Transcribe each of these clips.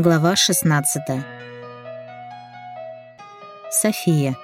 Глава 16. София.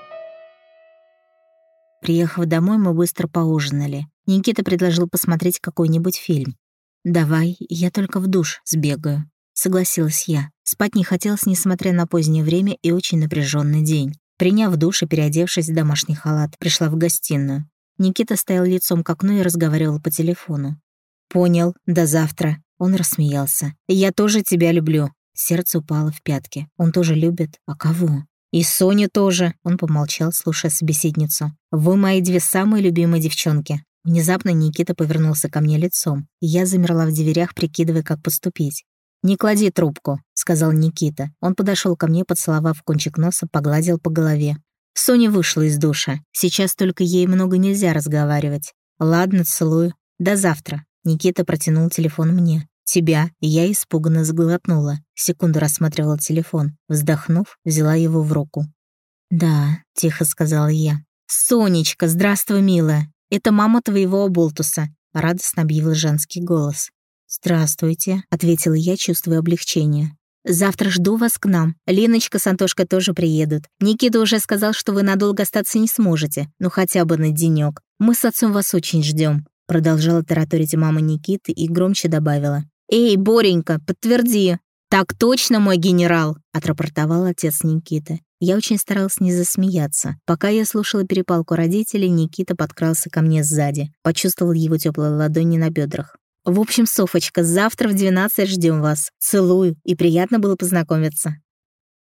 Приехав домой, мы быстро поужинали. Никита предложил посмотреть какой-нибудь фильм. «Давай, я только в душ сбегаю», — согласилась я. Спать не хотелось, несмотря на позднее время и очень напряженный день. Приняв душ и переодевшись в домашний халат, пришла в гостиную. Никита стоял лицом к окну и разговаривал по телефону. «Понял, до завтра». Он рассмеялся. «Я тоже тебя люблю». Сердце упало в пятки. Он тоже любит? А кого? «И Соня тоже», — он помолчал, слушая собеседницу. «Вы мои две самые любимые девчонки». Внезапно Никита повернулся ко мне лицом, и я замерла в дверях, прикидывая, как поступить. «Не клади трубку», — сказал Никита. Он подошел ко мне, поцеловав кончик носа, погладил по голове. Соня вышла из душа. Сейчас только ей много нельзя разговаривать. «Ладно, целую. До завтра». Никита протянул телефон мне. «Тебя». Я испуганно сглотнула. Секунду рассматривала телефон. Вздохнув, взяла его в руку. «Да», — тихо сказала я. «Сонечка, здравствуй, милая. Это мама твоего оболтуса», — радостно объявил женский голос. «Здравствуйте», — ответила я, чувствуя облегчение. «Завтра жду вас к нам. Линочка с Антошкой тоже приедут. Никита уже сказал, что вы надолго остаться не сможете. Ну, хотя бы на денёк. Мы с отцом вас очень ждём», — продолжала тараторить мама Никиты и громче добавила. «Эй, Боренька, подтверди!» «Так точно, мой генерал!» — отрапортовал отец Никиты. Я очень старалась не засмеяться. Пока я слушала перепалку родителей, Никита подкрался ко мне сзади. Почувствовал его теплые ладони на бедрах. «В общем, Софочка, завтра в 12 ждем вас. Целую, и приятно было познакомиться».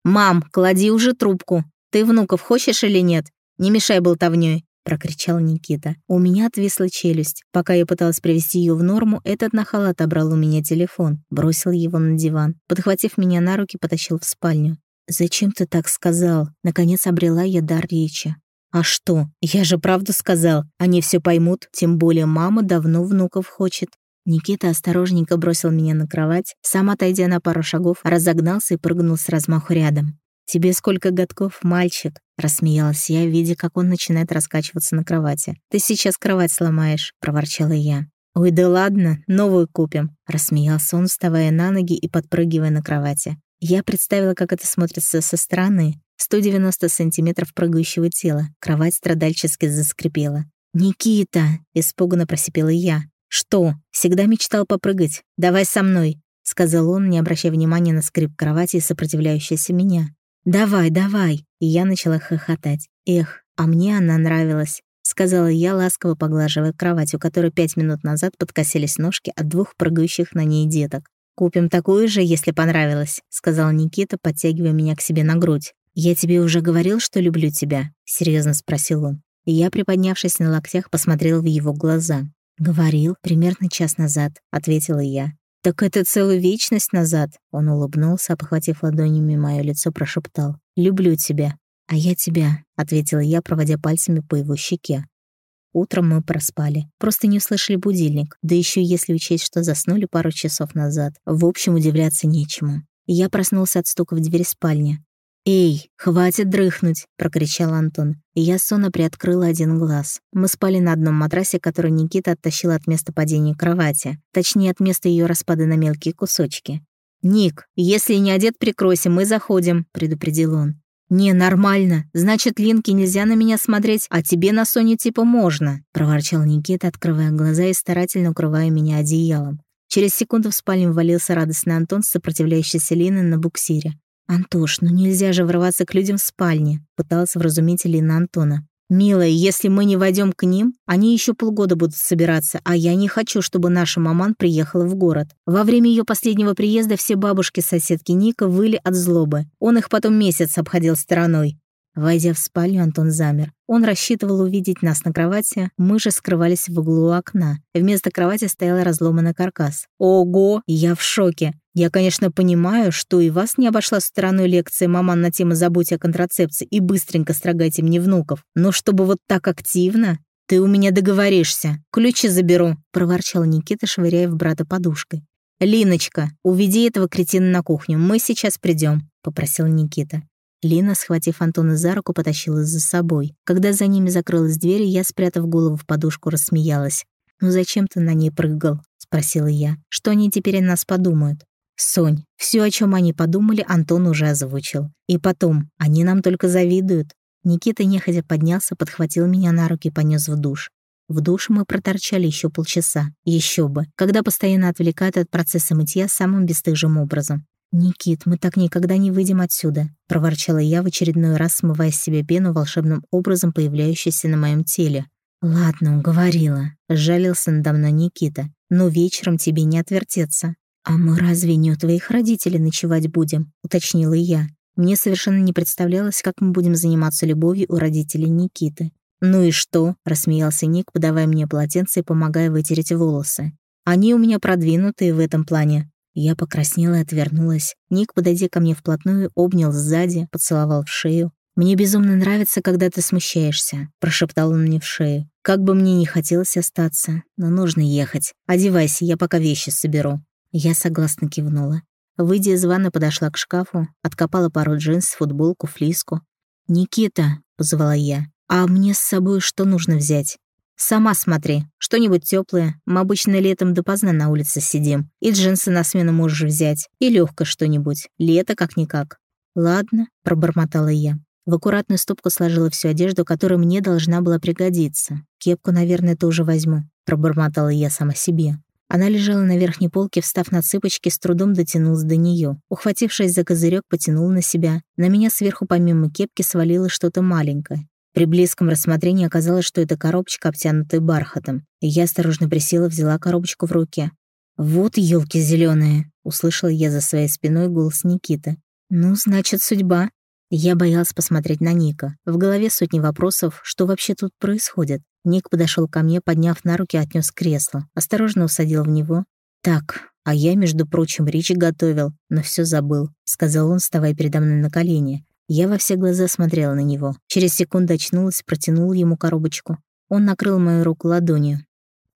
«Мам, клади уже трубку. Ты внуков хочешь или нет? Не мешай болтовнёй. — прокричал Никита. У меня отвисла челюсть. Пока я пыталась привести ее в норму, этот нахал отобрал у меня телефон, бросил его на диван. Подхватив меня на руки, потащил в спальню. «Зачем ты так сказал?» Наконец обрела я дар речи. «А что? Я же правду сказал. Они все поймут, тем более мама давно внуков хочет». Никита осторожненько бросил меня на кровать, сам, отойдя на пару шагов, разогнался и прыгнул с размаху рядом. «Тебе сколько годков, мальчик?» — рассмеялась я, видя, как он начинает раскачиваться на кровати. «Ты сейчас кровать сломаешь», — проворчала я. «Ой, да ладно, новую купим», — рассмеялся он, вставая на ноги и подпрыгивая на кровати. Я представила, как это смотрится со стороны. 190 сантиметров прыгающего тела. Кровать страдальчески заскрипела. «Никита!» — испуганно просипела я. «Что? Всегда мечтал попрыгать. Давай со мной!» — сказал он, не обращая внимания на скрип кровати и сопротивляющейся меня. «Давай, давай!» И я начала хохотать. «Эх, а мне она нравилась», — сказала я, ласково поглаживая кровать, у которой пять минут назад подкосились ножки от двух прыгающих на ней деток. «Купим такую же, если понравилось», — сказал Никита, подтягивая меня к себе на грудь. «Я тебе уже говорил, что люблю тебя?» — серьезно спросил он. И я, приподнявшись на локтях, посмотрела в его глаза. «Говорил, примерно час назад», — ответила я. «Так это целую вечность назад!» Он улыбнулся, обхватив ладонями мое лицо, прошептал. «Люблю тебя». «А я тебя», — ответила я, проводя пальцами по его щеке. Утром мы проспали. Просто не услышали будильник. Да еще если учесть, что заснули пару часов назад. В общем, удивляться нечему. Я проснулся от стука в дверь спальни. «Эй, хватит дрыхнуть!» — прокричал Антон. Я сонно приоткрыла один глаз. Мы спали на одном матрасе, который Никита оттащил от места падения кровати. Точнее, от места ее распада на мелкие кусочки. «Ник, если не одет, прикройся, мы заходим», — предупредил он. «Не, нормально. Значит, Линке нельзя на меня смотреть, а тебе на Соню типа можно», — проворчал Никита, открывая глаза и старательно укрывая меня одеялом. Через секунду в спальню ввалился радостный Антон с сопротивляющейся Линой на буксире. «Антош, ну нельзя же врываться к людям в спальне», — пыталась вразумить Элина Антона. «Милая, если мы не войдем к ним, они еще полгода будут собираться, а я не хочу, чтобы наша маман приехала в город. Во время ее последнего приезда все бабушки-соседки Ника выли от злобы. Он их потом месяц обходил стороной. Войдя в спальню, Антон замер. Он рассчитывал увидеть нас на кровати, мы же скрывались в углу окна. Вместо кровати стоял разломанный каркас. Ого, я в шоке. Я, конечно, понимаю, что и вас не обошла стороной лекция маман на тему «Забудь о контрацепции» и быстренько строгайте мне внуков. Но чтобы вот так активно... «Ты у меня договоришься. Ключи заберу», — проворчал Никита, швыряя в брата подушкой. «Линочка, уведи этого кретина на кухню, мы сейчас придем», — попросил Никита. Лина, схватив Антона за руку, потащила за собой. Когда за ними закрылась дверь, я, спрятав голову в подушку, рассмеялась. «Ну зачем ты на ней прыгал?» — спросила я. «Что они теперь о нас подумают?» Сонь, все, о чем они подумали, Антон уже озвучил. И потом, они нам только завидуют. Никита неходя поднялся, подхватил меня на руки и понес в душ. В душе мы проторчали еще полчаса. Еще бы, когда постоянно отвлекают от процесса мытья самым бесстыжим образом. «Никит, мы так никогда не выйдем отсюда», — проворчала я в очередной раз, смывая с себя пену волшебным образом, появляющейся на моем теле. «Ладно, уговорила», — жалился надо мной Никита. «Но вечером тебе не отвертеться». «А мы разве не у твоих родителей ночевать будем?» — уточнила я. Мне совершенно не представлялось, как мы будем заниматься любовью у родителей Никиты. «Ну и что?» — рассмеялся Ник, подавая мне полотенце и помогая вытереть волосы. «Они у меня продвинутые в этом плане». Я покраснела и отвернулась. Ник, подойдя ко мне вплотную, обнял сзади, поцеловал в шею. «Мне безумно нравится, когда ты смущаешься», — прошептал он мне в шею. «Как бы мне не хотелось остаться, но нужно ехать. Одевайся, я пока вещи соберу». Я согласно кивнула. Выйдя из ванны, подошла к шкафу, откопала пару джинс, футболку, флиску. «Никита», — позвала я, — «а мне с собой что нужно взять?» «Сама смотри, что-нибудь теплое. Мы обычно летом допоздна на улице сидим. И джинсы на смену можешь взять. И легкое что-нибудь. Лето как-никак». «Ладно», — пробормотала я. В аккуратную стопку сложила всю одежду, которая мне должна была пригодиться. «Кепку, наверное, тоже возьму», — пробормотала я сама себе. Она лежала на верхней полке, встав на цыпочки, с трудом дотянулась до нее. Ухватившись за козырек, потянула на себя. На меня сверху помимо кепки свалило что-то маленькое. При близком рассмотрении оказалось, что это коробочка, обтянутая бархатом. И я осторожно присела, взяла коробочку в руки. «Вот елки зеленые, услышала я за своей спиной голос Никиты. «Ну, значит, судьба». Я боялась посмотреть на Ника. В голове сотни вопросов, что вообще тут происходит. Ник подошел ко мне, подняв на руки, отнес кресло, осторожно усадил в него. «Так, а я, между прочим, речи готовил, но все забыл», — сказал он, вставая передо мной на колени. Я во все глаза смотрела на него. Через секунду очнулась, протянула ему коробочку. Он накрыл мою руку ладонью.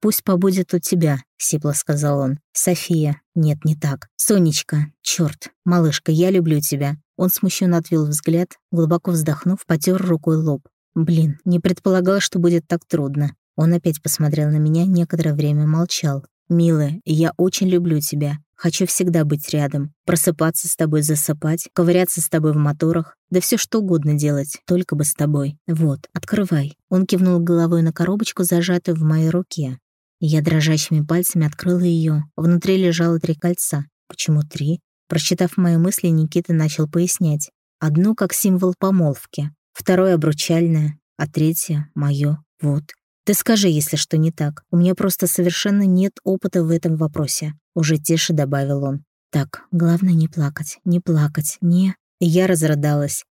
«Пусть побудет у тебя», — сипло сказал он. «София. Нет, не так. Сонечка. Чёрт. Малышка, я люблю тебя». Он смущенно отвел взгляд, глубоко вздохнув, потер рукой лоб. Блин, не предполагал, что будет так трудно. Он опять посмотрел на меня, некоторое время молчал. «Милая, я очень люблю тебя. Хочу всегда быть рядом. Просыпаться с тобой, засыпать, ковыряться с тобой в моторах. Да все что угодно делать, только бы с тобой. Вот, открывай». Он кивнул головой на коробочку, зажатую в моей руке. Я дрожащими пальцами открыла ее. Внутри лежало три кольца. Почему три? Прочитав мои мысли, Никита начал пояснять. Одно как символ помолвки, второе обручальное, а третье — мое. Вот. Ты скажи, если что не так. У меня просто совершенно нет опыта в этом вопросе. Уже тише добавил он. Так, главное не плакать, не плакать, не... я разрыдалась.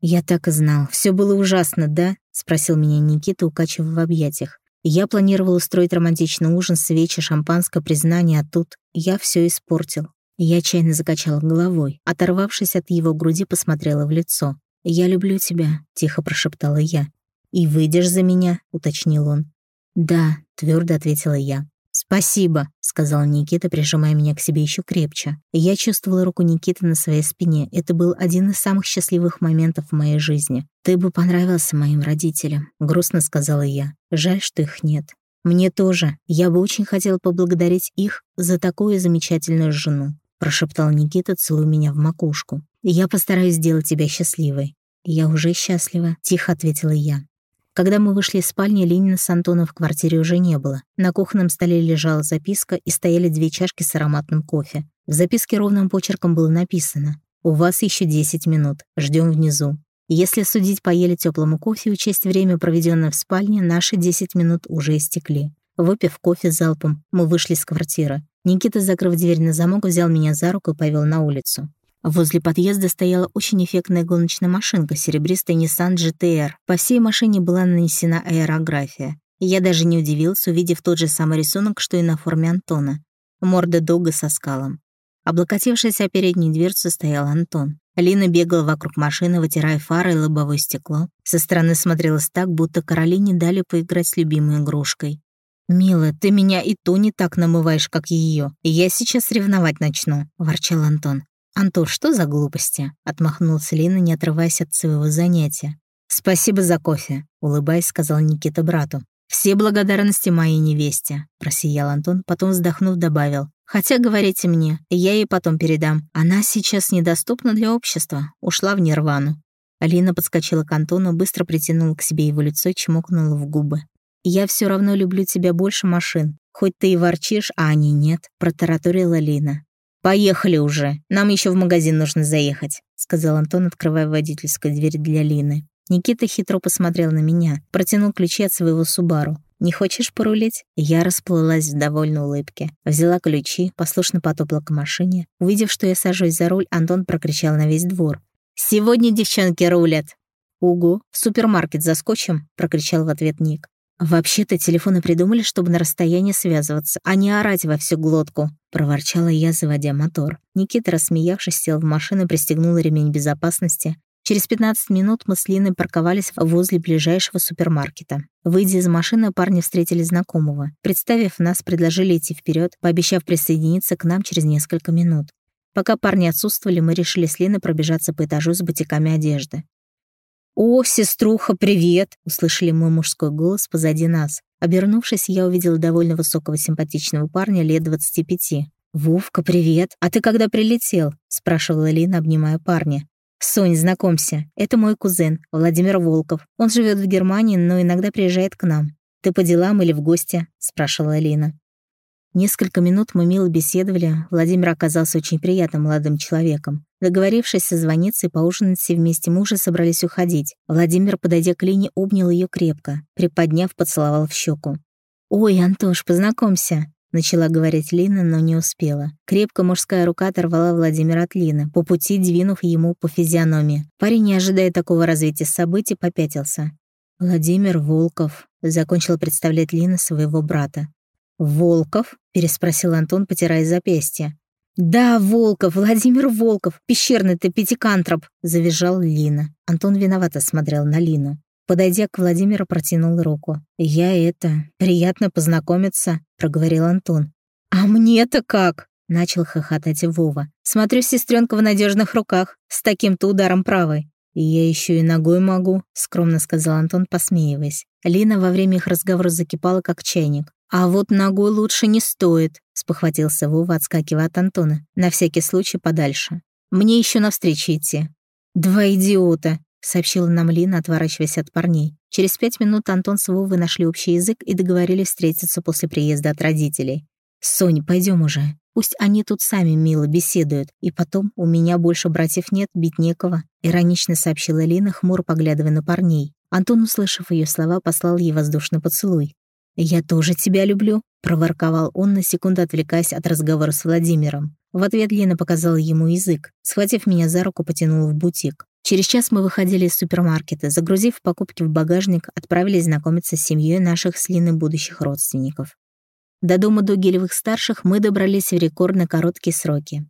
«Я так и знал. Все было ужасно, да?» — спросил меня Никита, укачивая в объятиях. Я планировал устроить романтичный ужин, свечи, шампанское, признание, а тут я все испортил. Я отчаянно закачала головой. Оторвавшись от его груди, посмотрела в лицо. «Я люблю тебя», — тихо прошептала я. «И выйдешь за меня?» — уточнил он. «Да», — твердо ответила я. «Спасибо», — сказал Никита, прижимая меня к себе еще крепче. Я чувствовала руку Никиты на своей спине. Это был один из самых счастливых моментов в моей жизни. «Ты бы понравился моим родителям», — грустно сказала я. «Жаль, что их нет». «Мне тоже. Я бы очень хотела поблагодарить их за такую замечательную жену», — прошептал Никита, целуя меня в макушку. «Я постараюсь сделать тебя счастливой». «Я уже счастлива», — тихо ответила я. Когда мы вышли из спальни, Ленина с Антоном в квартире уже не было. На кухонном столе лежала записка и стояли две чашки с ароматным кофе. В записке ровным почерком было написано «У вас еще 10 минут. Ждем внизу». Если судить по еле теплому кофе и учесть время, проведенное в спальне, наши 10 минут уже истекли. Выпив кофе залпом, мы вышли из квартиры. Никита, закрыв дверь на замок, взял меня за руку и повел на улицу. Возле подъезда стояла очень эффектная гоночная машинка, серебристая Nissan GTR. По всей машине была нанесена аэрография. Я даже не удивился, увидев тот же самый рисунок, что и на форме Антона. Морда дога со скалом. Облокотившись о переднюю дверцу стоял Антон. Лина бегала вокруг машины, вытирая фары и лобовое стекло. Со стороны смотрелась так, будто Каролине дали поиграть с любимой игрушкой. «Милая, ты меня и то не так намываешь, как ее. Я сейчас ревновать начну», — ворчал Антон. «Антон, что за глупости?» — отмахнулся Лина, не отрываясь от своего занятия. «Спасибо за кофе», — улыбаясь, сказал Никита брату. «Все благодарности моей невесте», — просиял Антон, потом, вздохнув, добавил. Хотя, говорите мне, я ей потом передам. Она сейчас недоступна для общества. Ушла в нирвану». Алина подскочила к Антону, быстро притянула к себе его лицо и чмокнула в губы. «Я все равно люблю тебя больше машин. Хоть ты и ворчишь, а они нет», — протараторила Лина. «Поехали уже. Нам еще в магазин нужно заехать», — сказал Антон, открывая водительскую дверь для Лины. Никита хитро посмотрел на меня, протянул ключи от своего Субару. «Не хочешь порулить?» Я расплылась в довольной улыбке. Взяла ключи, послушно потопла к машине. Увидев, что я сажусь за руль, Антон прокричал на весь двор. «Сегодня девчонки рулят!» «Угу, в супермаркет заскочим!» — прокричал в ответ Ник. «Вообще-то телефоны придумали, чтобы на расстоянии связываться, а не орать во всю глотку», — проворчала я, заводя мотор. Никита, рассмеявшись, сел в машину и пристегнул ремень безопасности. Через 15 минут мы с Линой парковались возле ближайшего супермаркета. Выйдя из машины, парни встретили знакомого. Представив нас, предложили идти вперед, пообещав присоединиться к нам через несколько минут. Пока парни отсутствовали, мы решили с Линой пробежаться по этажу с бутиками одежды. «О, сеструха, привет!» — услышали мой мужской голос позади нас. Обернувшись, я увидела довольно высокого симпатичного парня лет 25. «Вовка, привет! А ты когда прилетел?» — спрашивала Лина, обнимая парня. «Сонь, знакомься, это мой кузен, Владимир Волков. Он живет в Германии, но иногда приезжает к нам. Ты по делам или в гости?» — спрашивала Лина. Несколько минут мы мило беседовали. Владимир оказался очень приятным молодым человеком. Договорившись созвониться и поужинать все вместе, мы уже собрались уходить. Владимир, подойдя к Лине, обнял ее крепко, приподняв, поцеловал в щеку. «Ой, Антош, познакомься!» Начала говорить Лина, но не успела. Крепко мужская рука оторвала Владимира от Лины, по пути двинув ему по физиономии. Парень, не ожидая такого развития событий, попятился. «Владимир Волков», — закончил представлять Лина своего брата. «Волков?» — переспросил Антон, потирая запястье. «Да, Волков, Владимир Волков, пещерный ты пятикантроп!» — завизжал Лина. Антон виновато смотрел на Лину. Подойдя к Владимиру, протянул руку. «Я это... Приятно познакомиться», — проговорил Антон. «А мне-то как?» — начал хохотать Вова. «Смотрю, сестренка в надежных руках, с таким-то ударом правой». «Я еще и ногой могу», — скромно сказал Антон, посмеиваясь. Лина во время их разговора закипала, как чайник. «А вот ногой лучше не стоит», — спохватился Вова, отскакивая от Антона. «На всякий случай подальше. Мне еще навстречу идти». «Два идиота», — сообщила нам Лина, отворачиваясь от парней. Через пять минут Антон с Вовой нашли общий язык и договорились встретиться после приезда от родителей. «Сонь, пойдем уже. Пусть они тут сами мило беседуют. И потом, у меня больше братьев нет, бить некого», — иронично сообщила Лина, хмуро поглядывая на парней. Антон, услышав ее слова, послал ей воздушный поцелуй. «Я тоже тебя люблю», — проворковал он, на секунду отвлекаясь от разговора с Владимиром. В ответ Лена показала ему язык. Схватив меня за руку, потянула в бутик. Через час мы выходили из супермаркета, загрузив покупки в багажник, отправились знакомиться с семьей наших с Линой будущих родственников. До дома Дугелевых-старших мы добрались в рекордно короткие сроки.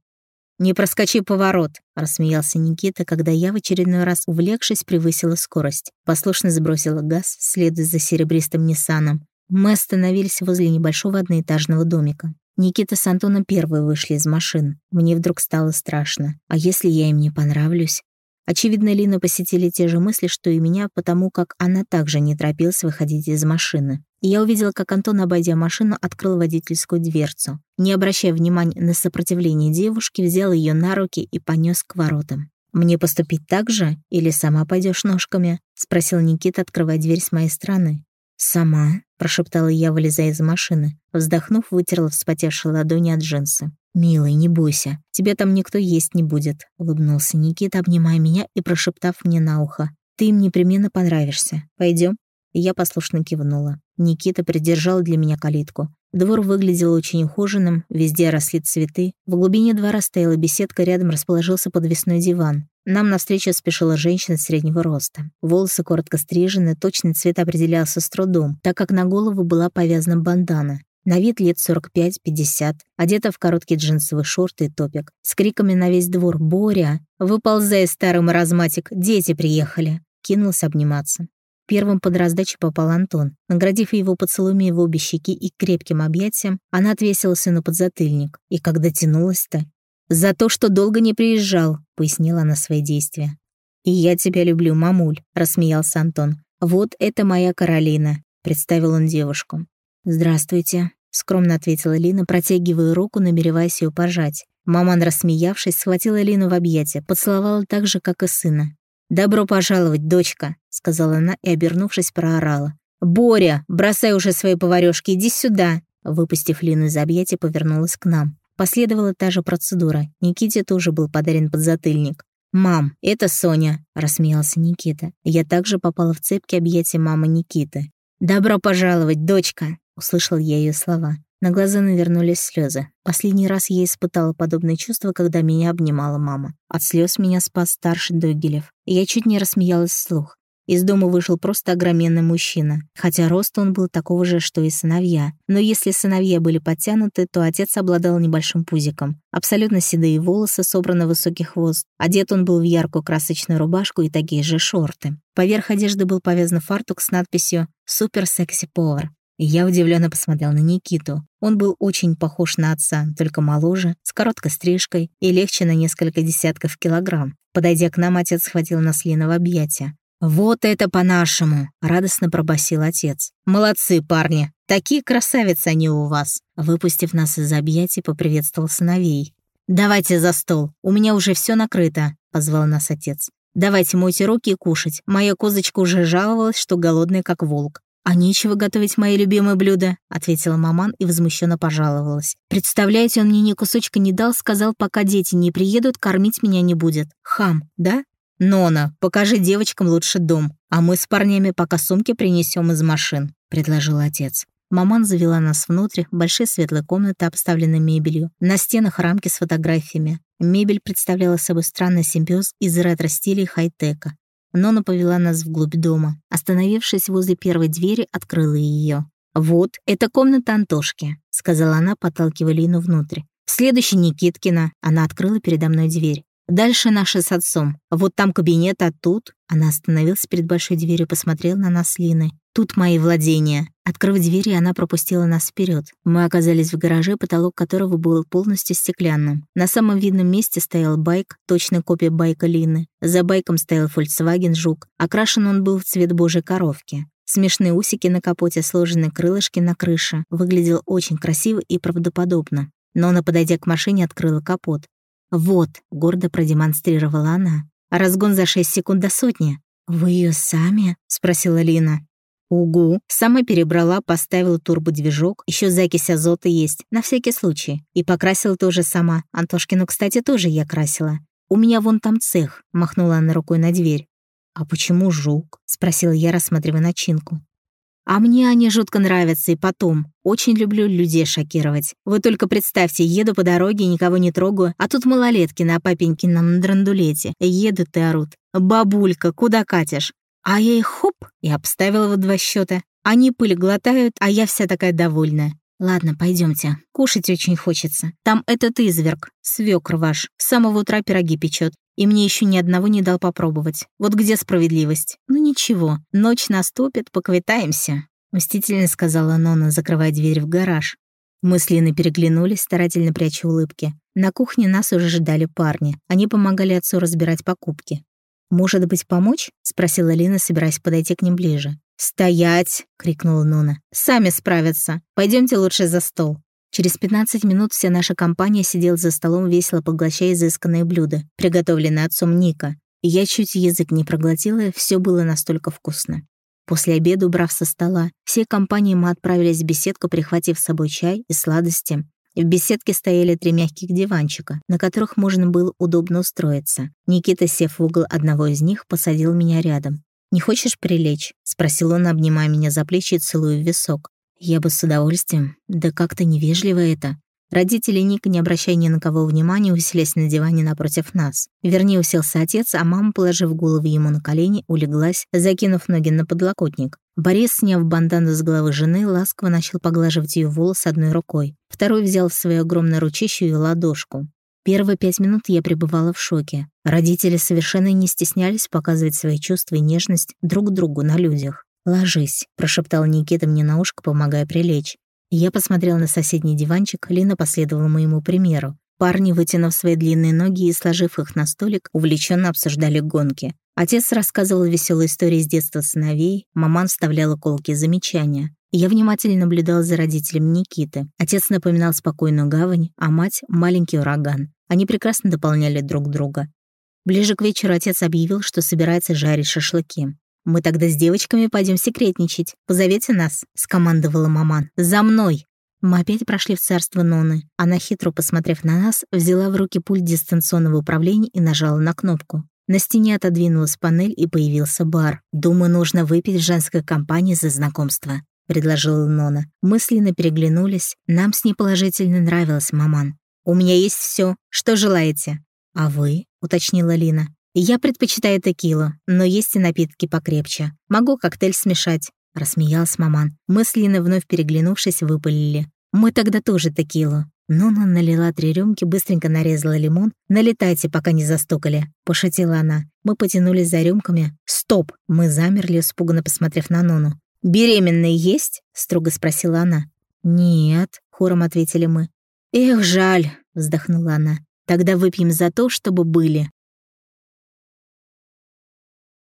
«Не проскочи поворот», — рассмеялся Никита, когда я в очередной раз, увлекшись, превысила скорость. Послушно сбросила газ, следуя за серебристым Ниссаном, мы остановились возле небольшого одноэтажного домика. Никита с Антоном первые вышли из машин. Мне вдруг стало страшно. А если я им не понравлюсь? Очевидно, Лина посетили те же мысли, что и меня, потому как она также не торопилась выходить из машины. И я увидела, как Антон, обойдя машину, открыл водительскую дверцу. Не обращая внимания на сопротивление девушки, взял ее на руки и понес к воротам. «Мне поступить так же? Или сама пойдешь ножками?» — спросил Никита, открывая дверь с моей стороны. «Сама», — прошептала я, вылезая из машины. Вздохнув, вытерла вспотевшие ладони от джинсы. «Милый, не бойся, тебя там никто есть не будет», — улыбнулся Никита, обнимая меня и прошептав мне на ухо. «Ты им непременно понравишься. Пойдем?» Я послушно кивнула. Никита придержал для меня калитку. Двор выглядел очень ухоженным, везде росли цветы. В глубине двора стояла беседка, рядом расположился подвесной диван. Нам навстречу спешила женщина среднего роста. Волосы коротко стрижены, точный цвет определялся с трудом, так как на голову была повязана бандана. На вид лет 45-50, одета в короткие джинсовые шорты и топик. С криками на весь двор «Боря! Выползай, старый маразматик! Дети приехали!» Кинулся обниматься. Первым под раздачу попал Антон. Наградив его поцелуями в обе щеки и крепким объятием, она отвесила сыну подзатыльник. И когда тянулась-то, «За то, что долго не приезжал», — пояснила она свои действия. «И я тебя люблю, мамуль», — рассмеялся Антон. «Вот это моя Каролина», — представил он девушку. «Здравствуйте», — скромно ответила Лина, протягивая руку, намереваясь ее пожать. Маман, рассмеявшись, схватила Лину в объятия, поцеловала так же, как и сына. «Добро пожаловать, дочка», — сказала она и, обернувшись, проорала. «Боря, бросай уже свои поварёшки, иди сюда!» Выпустив Лину из объятия, повернулась к нам. Последовала та же процедура. Никите тоже был подарен подзатыльник. «Мам, это Соня», — рассмеялся Никита. Я также попала в цепки объятия мамы Никиты. «Добро пожаловать, дочка!» — услышал я ее слова. На глаза навернулись слезы. Последний раз я испытала подобное чувство, когда меня обнимала мама. От слез меня спас старший Догилев. Я чуть не рассмеялась вслух. Из дома вышел просто огроменный мужчина, хотя рост он был такого же, что и сыновья. Но если сыновья были подтянуты, то отец обладал небольшим пузиком. Абсолютно седые волосы, собраны в высокий хвост. Одет он был в яркую красочную рубашку и такие же шорты. Поверх одежды был повязан фартук с надписью «Супер секси повар». Я удивленно посмотрел на Никиту. Он был очень похож на отца, только моложе, с короткой стрижкой и легче на несколько десятков килограмм. Подойдя к нам, отец схватил нас Лина в объятия. «Вот это по-нашему!» — радостно пробасил отец. «Молодцы, парни! Такие красавицы они у вас!» Выпустив нас из объятий, поприветствовал сыновей. «Давайте за стол, у меня уже все накрыто», — позвал нас отец. «Давайте мойте руки и кушать. Моя козочка уже жаловалась, что голодная, как волк. «А нечего готовить мои любимые блюда», — ответила маман и возмущенно пожаловалась. «Представляете, он мне ни кусочка не дал, сказал, пока дети не приедут, кормить меня не будет. Хам, да?» «Нона, покажи девочкам лучше дом, а мы с парнями пока сумки принесем из машин», — предложил отец. Маман завела нас внутрь, большие светлые комнаты, обставленные мебелью. На стенах рамки с фотографиями. Мебель представляла собой странный симбиоз из ретро-стиля и хай-тека. Нона повела нас вглубь дома. Остановившись возле первой двери, открыла ее. «Вот, это комната Антошки», — сказала она, подталкивая Лину внутрь. «Следующий Никиткина». Она открыла передо мной дверь. Дальше наши с отцом. Вот там кабинет, а тут...» Она остановилась перед большой дверью посмотрела на нас с. «Тут мои владения». Открыв двери, она пропустила нас вперед. Мы оказались в гараже, потолок которого был полностью стеклянным. На самом видном месте стоял байк, точная копия байка Лины. За байком стоял Volkswagen Жук. Окрашен он был в цвет божьей коровки. Смешные усики на капоте, сложенные крылышки на крыше. Выглядел очень красиво и правдоподобно. Но она, подойдя к машине, открыла капот. «Вот», — гордо продемонстрировала она. «Разгон за шесть секунд до сотни». «Вы ее сами?» — спросила Лина. «Угу». Сама перебрала, поставила турбодвижок, еще закись азота есть, на всякий случай. И покрасила тоже сама. Антошкину, кстати, тоже я красила. «У меня вон там цех», — махнула она рукой на дверь. «А почему жук?» — спросила я, рассматривая начинку. А мне они жутко нравятся, и потом. Очень люблю людей шокировать. Вы только представьте, еду по дороге, никого не трогаю, а тут малолетки на папенькином драндулете. Едут и орут. «Бабулька, куда катишь?» А я их хоп и обставила в два счета. Они пыль глотают, а я вся такая довольная. Ладно, пойдемте. Кушать очень хочется. Там этот изверг, свекр ваш, с самого утра пироги печет. И мне еще ни одного не дал попробовать. Вот где справедливость? Ну ничего, ночь наступит, поквитаемся. Мстительно сказала Нона, закрывая дверь в гараж. Мы с Линой переглянулись, старательно пряча улыбки. На кухне нас уже ждали парни. Они помогали отцу разбирать покупки. «Может быть, помочь?» — спросила Лина, собираясь подойти к ним ближе. «Стоять!» — крикнула Нона. «Сами справятся. Пойдемте лучше за стол». Через 15 минут вся наша компания сидела за столом, весело поглощая изысканные блюда, приготовленные отцом Ника. Я чуть язык не проглотила, все было настолько вкусно. После обеда, убрав со стола, всей компанией мы отправились в беседку, прихватив с собой чай и сладости. В беседке стояли три мягких диванчика, на которых можно было удобно устроиться. Никита, сев в угол одного из них, посадил меня рядом. «Не хочешь прилечь?» — спросил он, обнимая меня за плечи и целуя в висок. Я бы с удовольствием. Да как-то невежливо это. Родители Ника, не обращая ни на кого внимания, уселись на диване напротив нас. Вернее, уселся отец, а мама, положив голову ему на колени, улеглась, закинув ноги на подлокотник. Борис, сняв бандану с головы жены, ласково начал поглаживать ее волос одной рукой. Второй взял в свое огромное ручище ее ладошку. Первые пять минут я пребывала в шоке. Родители совершенно не стеснялись показывать свои чувства и нежность друг другу на людях. «Ложись», — прошептал Никита мне на ушко, помогая прилечь. Я посмотрел на соседний диванчик, Лина последовала моему примеру. Парни, вытянув свои длинные ноги и сложив их на столик, увлеченно обсуждали гонки. Отец рассказывал веселые истории с детства сыновей, маман вставляла колкие замечания. Я внимательно наблюдала за родителями Никиты. Отец напоминал спокойную гавань, а мать — маленький ураган. Они прекрасно дополняли друг друга. Ближе к вечеру отец объявил, что собирается жарить шашлыки. «Мы тогда с девочками пойдем секретничать. Позовите нас», — скомандовала маман. «За мной!» Мы опять прошли в царство Ноны. Она, хитро посмотрев на нас, взяла в руки пульт дистанционного управления и нажала на кнопку. На стене отодвинулась панель и появился бар. «Думаю, нужно выпить в женской компании за знакомство», — предложила Нона. Мысленно переглянулись. Нам с ней положительно нравилась маман. «У меня есть все. Что желаете?» «А вы?» — уточнила Лина. «Я предпочитаю текилу, но есть и напитки покрепче. Могу коктейль смешать», — рассмеялась маман. Мы с Линой, вновь переглянувшись, выпалили. «Мы тогда тоже текилу». Нона налила три рюмки, быстренько нарезала лимон. «Налетайте, пока не застукали», — пошутила она. Мы потянулись за рюмками. «Стоп!» — мы замерли, испуганно посмотрев на Нону. «Беременные есть?» — строго спросила она. «Нет», — хором ответили мы. «Эх, жаль», — вздохнула она. «Тогда выпьем за то, чтобы были».